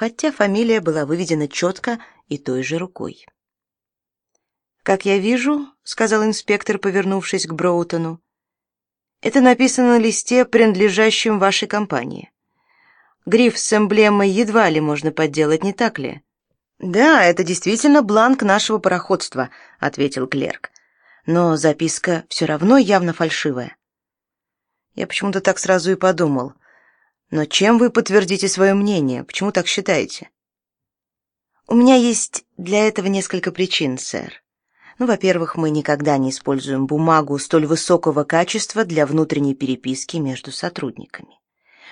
хотя фамилия была выведена четко и той же рукой. «Как я вижу», — сказал инспектор, повернувшись к Броутону, «это написано на листе, принадлежащем вашей компании. Гриф с эмблемой едва ли можно подделать, не так ли?» «Да, это действительно бланк нашего пароходства», — ответил клерк. «Но записка все равно явно фальшивая». Я почему-то так сразу и подумал. Но чем вы подтвердите свое мнение? Почему так считаете? У меня есть для этого несколько причин, сэр. Ну, во-первых, мы никогда не используем бумагу столь высокого качества для внутренней переписки между сотрудниками.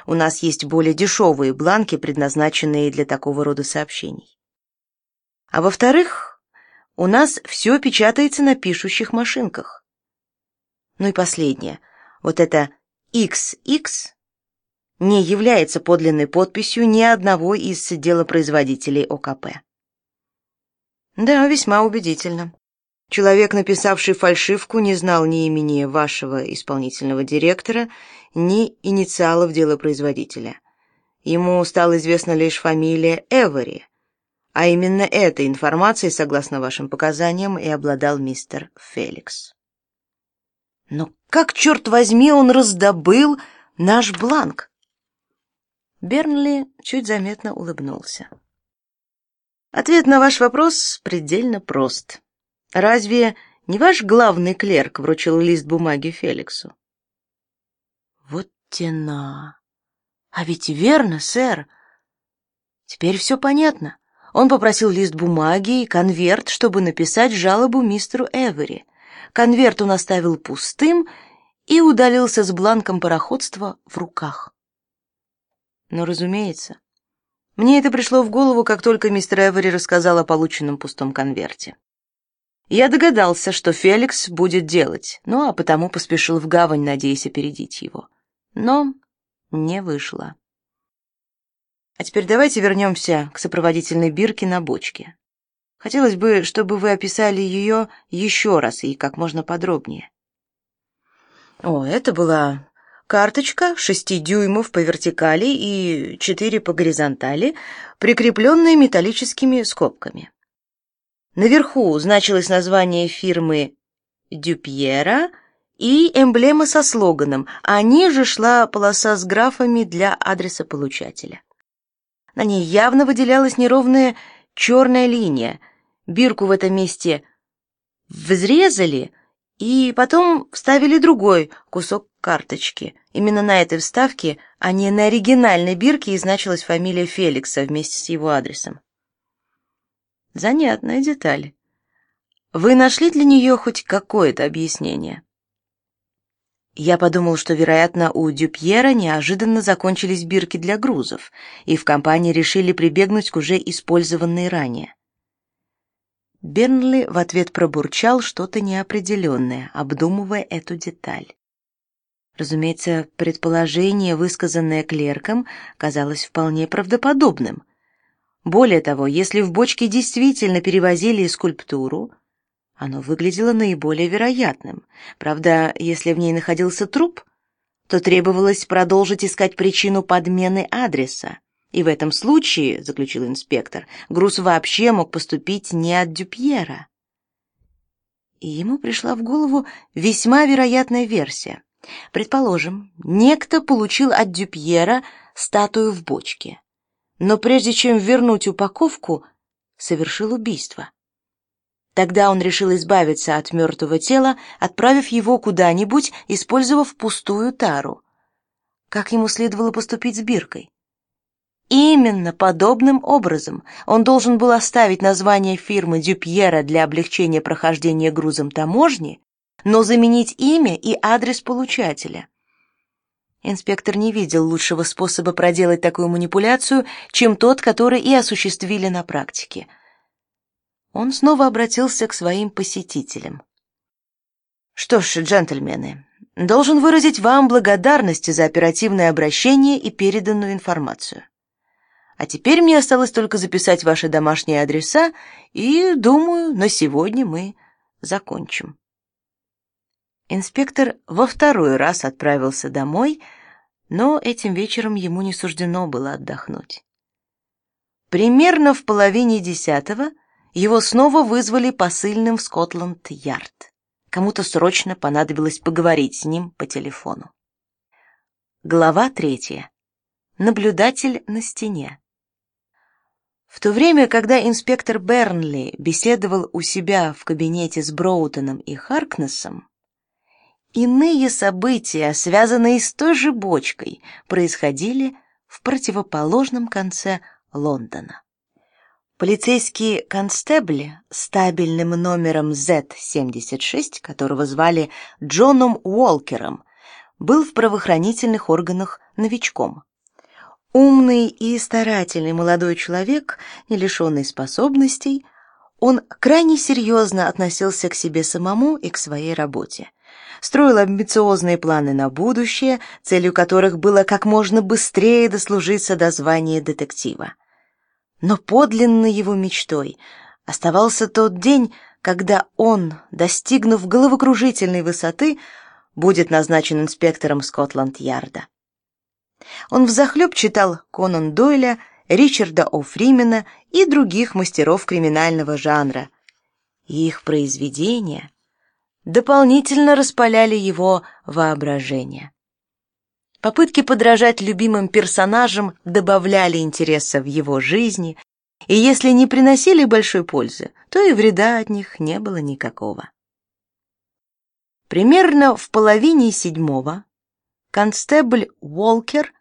У нас есть более дешевые бланки, предназначенные для такого рода сообщений. А во-вторых, у нас все печатается на пишущих машинках. Ну и последнее. Вот это XX не является подлинной подписью ни одного из делопроизводителей ОКП. Да, весьма убедительно. Человек, написавший фальшивку, не знал ни имени вашего исполнительного директора, ни инициалов делопроизводителя. Ему стала известна лишь фамилия Эвери, а именно этой информацией, согласно вашим показаниям, и обладал мистер Феликс. Но как, черт возьми, он раздобыл наш бланк? Бернли чуть заметно улыбнулся. Ответ на ваш вопрос предельно прост. Разве не ваш главный клерк вручил лист бумаги Феликсу? Вот тена. А ведь верно, сэр. Теперь все понятно. Он попросил лист бумаги и конверт, чтобы написать жалобу мистеру Эвери. Конверт он оставил пустым и удалился с бланком пароходства в руках. Но, разумеется, мне это пришло в голову, как только мистер Эвери рассказал о полученном пустом конверте. Я догадался, что Феликс будет делать, ну а потому поспешил в гавань, надеясь опередить его. Но не вышло. А теперь давайте вернемся к сопроводительной бирке на бочке. Хотелось бы, чтобы вы описали ее еще раз и как можно подробнее. О, это была карточка шести дюймов по вертикали и четыре по горизонтали, прикрепленная металлическими скобками. Наверху значилось название фирмы Дюпьера и эмблема со слоганом, а ниже шла полоса с графами для адреса получателя. На ней явно выделялась неровная черная линия, бирку в этом месте взрезали и потом вставили другой кусок карточки. Именно на этой вставке, а не на оригинальной бирке, и значилась фамилия Феликса вместе с его адресом. Занятная деталь. Вы нашли для нее хоть какое-то объяснение? Я подумал, что, вероятно, у Дюпьера неожиданно закончились бирки для грузов, и в компании решили прибегнуть к уже использованной ранее. Бернли в ответ пробурчал что-то неопределенное, обдумывая эту деталь. Разумеется, предположение, высказанное клерком, казалось вполне правдоподобным. Более того, если в бочке действительно перевозили скульптуру, оно выглядело наиболее вероятным. Правда, если в ней находился труп, то требовалось продолжить искать причину подмены адреса. И в этом случае, заключил инспектор, груз вообще мог поступить не от Дюпьера. И ему пришла в голову весьма вероятная версия. Предположим, некто получил от Дюпьера статую в бочке, но прежде чем вернуть упаковку, совершил убийство. Тогда он решил избавиться от мертвого тела, отправив его куда-нибудь, использовав пустую тару. Как ему следовало поступить с биркой? Именно подобным образом он должен был оставить название фирмы Дюпьера для облегчения прохождения грузом таможни, но заменить имя и адрес получателя. Инспектор не видел лучшего способа проделать такую манипуляцию, чем тот, который и осуществили на практике. Он снова обратился к своим посетителям. Что ж, джентльмены, должен выразить вам благодарность за оперативное обращение и переданную информацию. А теперь мне осталось только записать ваши домашние адреса, и, думаю, на сегодня мы закончим. Инспектор во второй раз отправился домой, но этим вечером ему не суждено было отдохнуть. Примерно в половине десятого его снова вызвали посыльным в Скотланд-Ярд. Кому-то срочно понадобилось поговорить с ним по телефону. Глава третья. Наблюдатель на стене. В то время, когда инспектор Бернли беседовал у себя в кабинете с Броутоном и Харкнессом, иные события, связанные с той же бочкой, происходили в противоположном конце Лондона. Полицейский констебль с табельным номером Z76, которого звали Джоном Уолкером, был в правоохранительных органах новичком. Умный и старательный молодой человек, не лишенный способностей, он крайне серьезно относился к себе самому и к своей работе. Строил амбициозные планы на будущее, целью которых было как можно быстрее дослужиться до звания детектива. Но подлинной его мечтой оставался тот день, когда он, достигнув головокружительной высоты, будет назначен инспектором Скотланд-Ярда. Он взахлеб читал Конан Дойля, Ричарда О'Фримена и других мастеров криминального жанра. Их произведения дополнительно распаляли его воображение. Попытки подражать любимым персонажам добавляли интереса в его жизни, и если не приносили большой пользы, то и вреда от них не было никакого. Примерно в половине седьмого констебль Уолкер,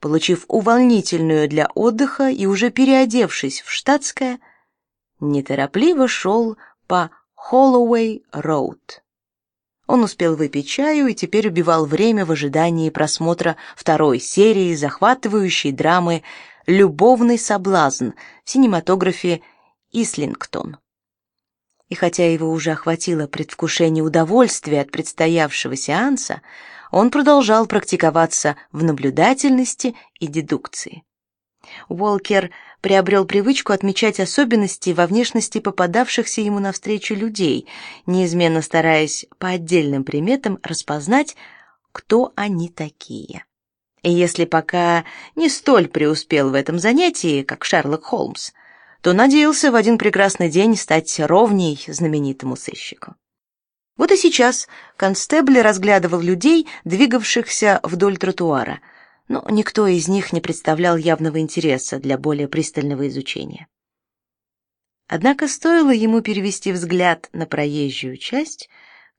получив увольнительную для отдыха и уже переодевшись в штатское, неторопливо шел по Холлоуэй-роуд. Он успел выпить чаю и теперь убивал время в ожидании просмотра второй серии захватывающей драмы «Любовный соблазн» в синематографе «Ислингтон». И хотя его уже охватило предвкушение удовольствия от предстоявшего сеанса, он продолжал практиковаться в наблюдательности и дедукции. Уолкер приобрел привычку отмечать особенности во внешности попадавшихся ему навстречу людей, неизменно стараясь по отдельным приметам распознать, кто они такие. И если пока не столь преуспел в этом занятии, как Шерлок Холмс, то надеялся в один прекрасный день стать ровней знаменитому сыщику. Вот и сейчас констебль разглядывал людей, двигавшихся вдоль тротуара – но никто из них не представлял явного интереса для более пристального изучения. Однако стоило ему перевести взгляд на проезжую часть,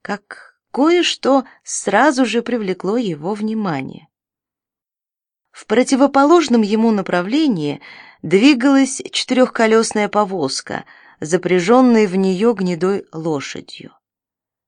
как кое-что сразу же привлекло его внимание. В противоположном ему направлении двигалась четырехколесная повозка, запряженная в нее гнедой лошадью.